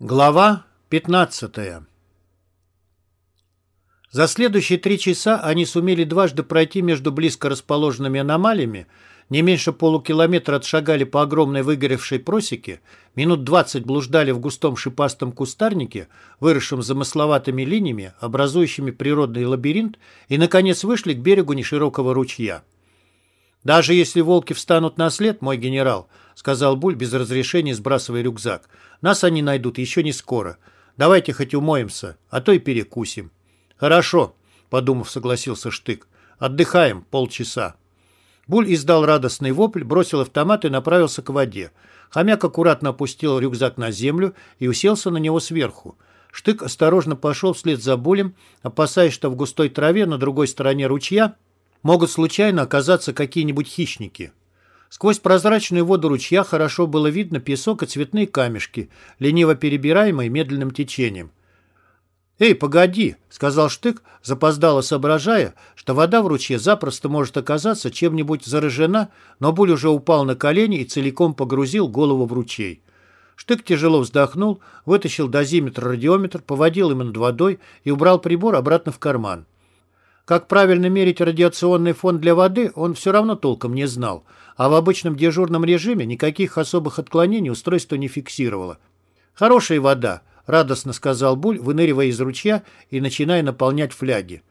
Глава 15 За следующие три часа они сумели дважды пройти между близко расположенными аномалиями, не меньше полукилометра отшагали по огромной выгоревшей просеке, минут двадцать блуждали в густом шипастом кустарнике, выросшем замысловатыми линиями, образующими природный лабиринт, и, наконец, вышли к берегу неширокого ручья. «Даже если волки встанут на след, мой генерал», — сказал Буль без разрешения, сбрасывая рюкзак, — «нас они найдут еще не скоро. Давайте хоть умоемся, а то и перекусим». «Хорошо», — подумав, согласился Штык. «Отдыхаем полчаса». Буль издал радостный вопль, бросил автомат и направился к воде. Хомяк аккуратно опустил рюкзак на землю и уселся на него сверху. Штык осторожно пошел вслед за Булем, опасаясь, что в густой траве на другой стороне ручья могут случайно оказаться какие-нибудь хищники. Сквозь прозрачную воду ручья хорошо было видно песок и цветные камешки, лениво перебираемые медленным течением. «Эй, погоди!» — сказал Штык, запоздало соображая, что вода в ручье запросто может оказаться чем-нибудь заражена, но Буль уже упал на колени и целиком погрузил голову в ручей. Штык тяжело вздохнул, вытащил дозиметр-радиометр, поводил им над водой и убрал прибор обратно в карман. Как правильно мерить радиационный фон для воды, он все равно толком не знал, а в обычном дежурном режиме никаких особых отклонений устройство не фиксировало. «Хорошая вода», — радостно сказал Буль, выныривая из ручья и начиная наполнять фляги.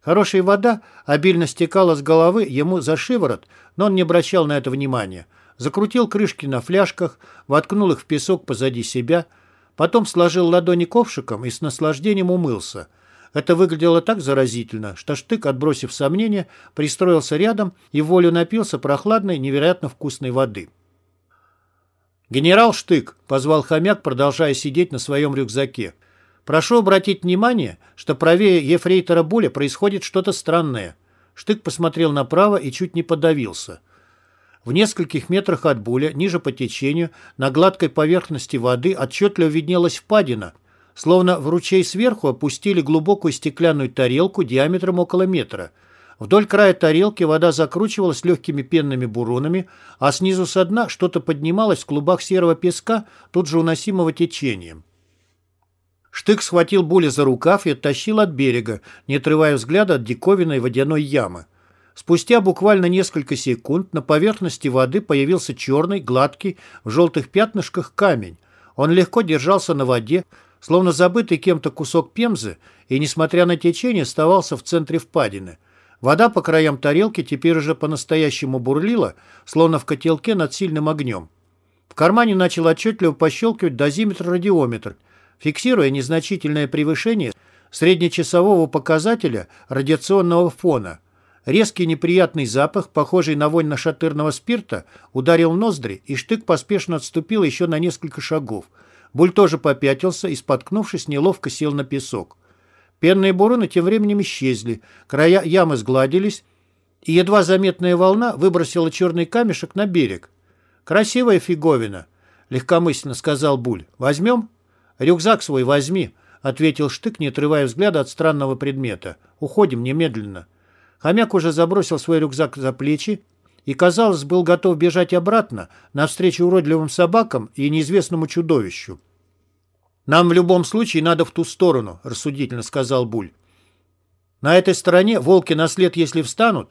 Хорошая вода обильно стекала с головы ему за шиворот, но он не обращал на это внимания. Закрутил крышки на фляжках, воткнул их в песок позади себя, потом сложил ладони ковшиком и с наслаждением умылся — это выглядело так заразительно, что Штык, отбросив сомнения, пристроился рядом и волю напился прохладной, невероятно вкусной воды. «Генерал Штык», — позвал хомяк, продолжая сидеть на своем рюкзаке, «прошу обратить внимание, что правее ефрейтора Буля происходит что-то странное». Штык посмотрел направо и чуть не подавился. В нескольких метрах от Буля, ниже по течению, на гладкой поверхности воды отчетливо виднелась впадина — Словно в ручей сверху опустили глубокую стеклянную тарелку диаметром около метра. Вдоль края тарелки вода закручивалась легкими пенными буронами, а снизу со дна что-то поднималось в клубах серого песка, тут же уносимого течением. Штык схватил Буля за рукав и оттащил от берега, не отрывая взгляда от диковинной водяной ямы. Спустя буквально несколько секунд на поверхности воды появился черный, гладкий, в желтых пятнышках камень. Он легко держался на воде, словно забытый кем-то кусок пемзы, и, несмотря на течение, оставался в центре впадины. Вода по краям тарелки теперь уже по-настоящему бурлила, словно в котелке над сильным огнем. В кармане начал отчетливо пощелкивать дозиметр-радиометр, фиксируя незначительное превышение среднечасового показателя радиационного фона. Резкий неприятный запах, похожий на вонь нашатырного спирта, ударил ноздри, и штык поспешно отступил еще на несколько шагов – Буль тоже попятился и, споткнувшись, неловко сел на песок. Пенные буроны тем временем исчезли, края ямы сгладились, и едва заметная волна выбросила черный камешек на берег. «Красивая фиговина», — легкомысленно сказал Буль. «Возьмем?» «Рюкзак свой возьми», — ответил Штык, не отрывая взгляда от странного предмета. «Уходим немедленно». Хомяк уже забросил свой рюкзак за плечи и, казалось, был готов бежать обратно, навстречу уродливым собакам и неизвестному чудовищу. «Нам в любом случае надо в ту сторону», — рассудительно сказал Буль. «На этой стороне волки на след, если встанут...»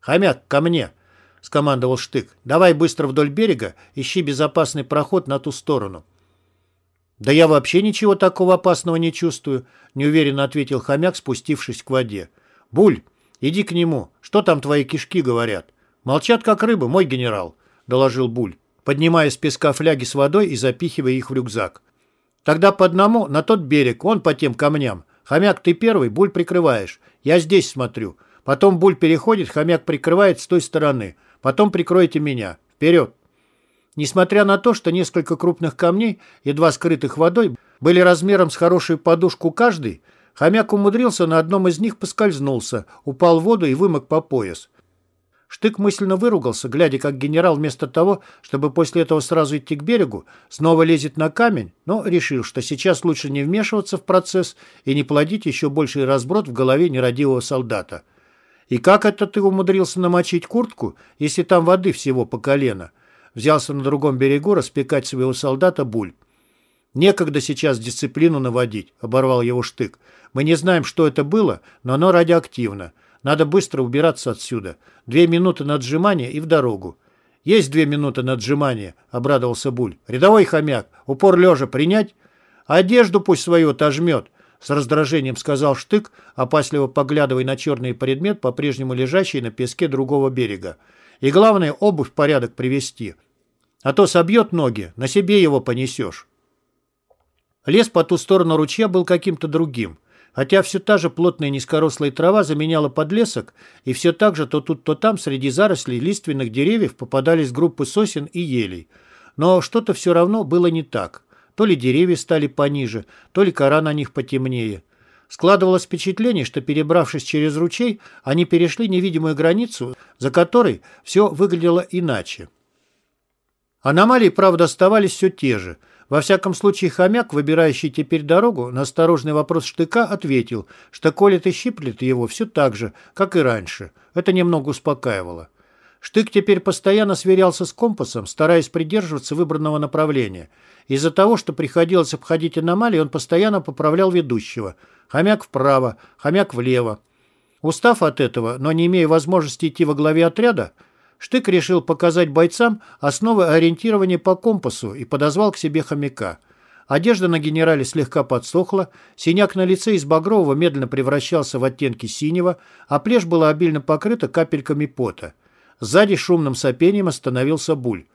«Хомяк, ко мне!» — скомандовал Штык. «Давай быстро вдоль берега, ищи безопасный проход на ту сторону». «Да я вообще ничего такого опасного не чувствую», — неуверенно ответил хомяк, спустившись к воде. «Буль, иди к нему. Что там твои кишки говорят?» «Молчат, как рыбы, мой генерал», — доложил Буль, поднимая с песка фляги с водой и запихивая их в рюкзак. Тогда по одному на тот берег, он по тем камням. Хомяк, ты первый, Буль прикрываешь. Я здесь смотрю. Потом Буль переходит, хомяк прикрывает с той стороны. Потом прикройте меня. Вперед!» Несмотря на то, что несколько крупных камней, едва скрытых водой, были размером с хорошую подушку каждый, хомяк умудрился на одном из них поскользнулся, упал в воду и вымок по пояс. Штык мысленно выругался, глядя, как генерал вместо того, чтобы после этого сразу идти к берегу, снова лезет на камень, но решил, что сейчас лучше не вмешиваться в процесс и не плодить еще больший разброд в голове нерадивого солдата. «И как это ты умудрился намочить куртку, если там воды всего по колено?» Взялся на другом берегу распекать своего солдата Буль. «Некогда сейчас дисциплину наводить», — оборвал его штык. «Мы не знаем, что это было, но оно радиоактивно. Надо быстро убираться отсюда. Две минуты на отжимание и в дорогу». «Есть две минуты на отжимание», — обрадовался Буль. «Рядовой хомяк, упор лежа принять?» «Одежду пусть свою отожмет», — с раздражением сказал Штык, опасливо поглядывая на черный предмет, по-прежнему лежащий на песке другого берега. «И главное, обувь в порядок привести. А то собьет ноги, на себе его понесешь». Лес по ту сторону ручья был каким-то другим. Хотя все та же плотная низкорослая трава заменяла подлесок, и все так же то тут, то там среди зарослей лиственных деревьев попадались группы сосен и елей. Но что-то все равно было не так. То ли деревья стали пониже, то ли кора на них потемнее. Складывалось впечатление, что, перебравшись через ручей, они перешли невидимую границу, за которой все выглядело иначе. Аномалии, правда, оставались все те же – во всяком случае, хомяк, выбирающий теперь дорогу, на осторожный вопрос штыка ответил, что колет и щиплет его все так же, как и раньше. Это немного успокаивало. Штык теперь постоянно сверялся с компасом, стараясь придерживаться выбранного направления. Из-за того, что приходилось обходить аномалии, он постоянно поправлял ведущего. Хомяк вправо, хомяк влево. Устав от этого, но не имея возможности идти во главе отряда, Штык решил показать бойцам основы ориентирования по компасу и подозвал к себе хомяка. Одежда на генерале слегка подсохла, синяк на лице из багрового медленно превращался в оттенки синего, а плешь была обильно покрыта капельками пота. Сзади шумным сопением остановился Буль.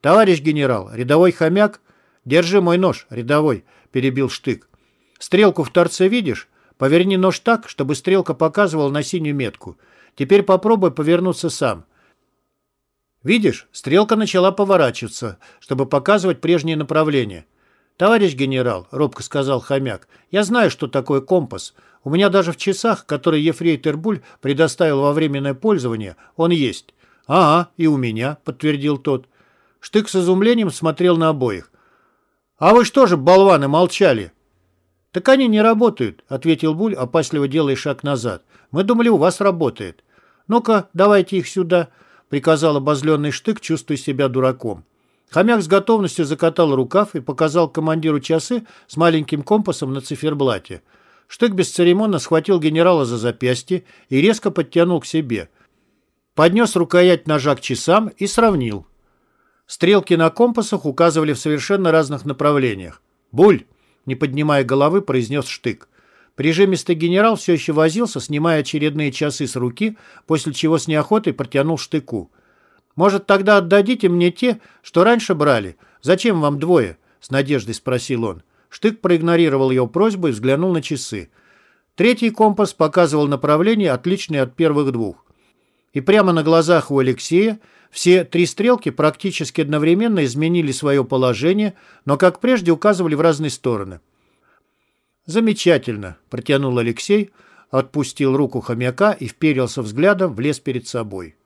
«Товарищ генерал, рядовой хомяк?» «Держи мой нож, рядовой», — перебил Штык. «Стрелку в торце видишь? Поверни нож так, чтобы стрелка показывала на синюю метку. Теперь попробуй повернуться сам. Видишь, стрелка начала поворачиваться, чтобы показывать прежнее направление. «Товарищ генерал», — робко сказал хомяк, — «я знаю, что такое компас. У меня даже в часах, которые ефрейтор Буль предоставил во временное пользование, он есть». «Ага, и у меня», — подтвердил тот. Штык с изумлением смотрел на обоих. «А вы что же, болваны, молчали?» «Так они не работают», — ответил Буль, опасливо делая шаг назад. «Мы думали, у вас работает. Ну-ка, давайте их сюда» приказал обозленный штык, чувствуя себя дураком. Хомяк с готовностью закатал рукав и показал командиру часы с маленьким компасом на циферблате. Штык бесцеремонно схватил генерала за запястье и резко подтянул к себе. Поднес рукоять ножа к часам и сравнил. Стрелки на компасах указывали в совершенно разных направлениях. «Буль!» — не поднимая головы, произнес Штык. Прижимистый генерал все еще возился, снимая очередные часы с руки, после чего с неохотой протянул штыку. «Может, тогда отдадите мне те, что раньше брали? Зачем вам двое?» — с надеждой спросил он. Штык проигнорировал его просьбу и взглянул на часы. Третий компас показывал направление, отличное от первых двух. И прямо на глазах у Алексея все три стрелки практически одновременно изменили свое положение, но, как прежде, указывали в разные стороны. «Замечательно», — протянул Алексей, отпустил руку хомяка и вперился взглядом в лес перед собой.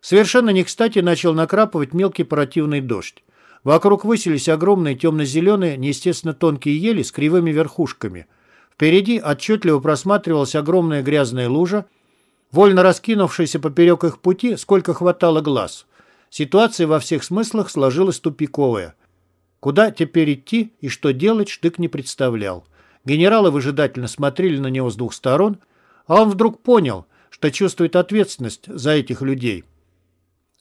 Совершенно не кстати начал накрапывать мелкий противный дождь. Вокруг высились огромные темно-зеленые, неестественно тонкие ели с кривыми верхушками. Впереди отчетливо просматривалась огромная грязная лужа, вольно раскинувшаяся поперек их пути, сколько хватало глаз. Ситуация во всех смыслах сложилась тупиковая. Куда теперь идти и что делать, Штык не представлял. Генералы выжидательно смотрели на него с двух сторон, а он вдруг понял, что чувствует ответственность за этих людей.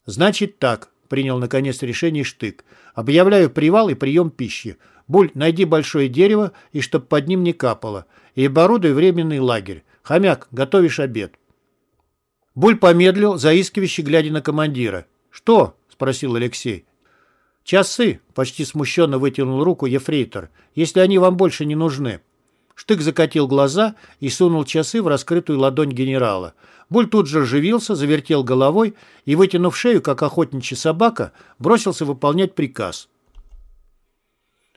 «Значит так», — принял наконец решение Штык. «Объявляю привал и прием пищи. Буль, найди большое дерево, и чтоб под ним не капало, и оборудуй временный лагерь. Хомяк, готовишь обед». Буль помедлил, заискивающе глядя на командира. «Что?» — спросил Алексей. «Часы», — почти смущенно вытянул руку ефрейтор, «если они вам больше не нужны». Штык закатил глаза и сунул часы в раскрытую ладонь генерала. Буль тут же оживился, завертел головой и, вытянув шею, как охотничья собака, бросился выполнять приказ.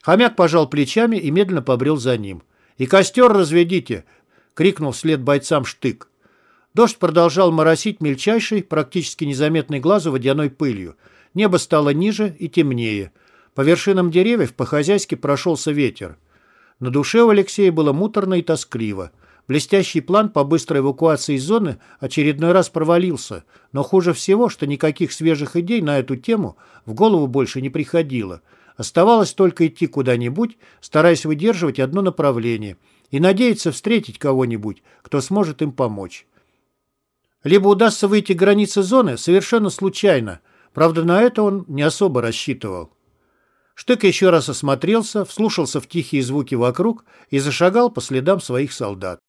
Хомяк пожал плечами и медленно побрел за ним. «И костер разведите!» — крикнул вслед бойцам Штык. Дождь продолжал моросить мельчайшей, практически незаметной глазу водяной пылью. Небо стало ниже и темнее. По вершинам деревьев по-хозяйски прошелся ветер. На душе у Алексея было муторно и тоскливо. Блестящий план по быстрой эвакуации из зоны очередной раз провалился, но хуже всего, что никаких свежих идей на эту тему в голову больше не приходило. Оставалось только идти куда-нибудь, стараясь выдерживать одно направление, и надеяться встретить кого-нибудь, кто сможет им помочь. Либо удастся выйти к границе зоны совершенно случайно, правда, на это он не особо рассчитывал. Штык еще раз осмотрелся, вслушался в тихие звуки вокруг и зашагал по следам своих солдат.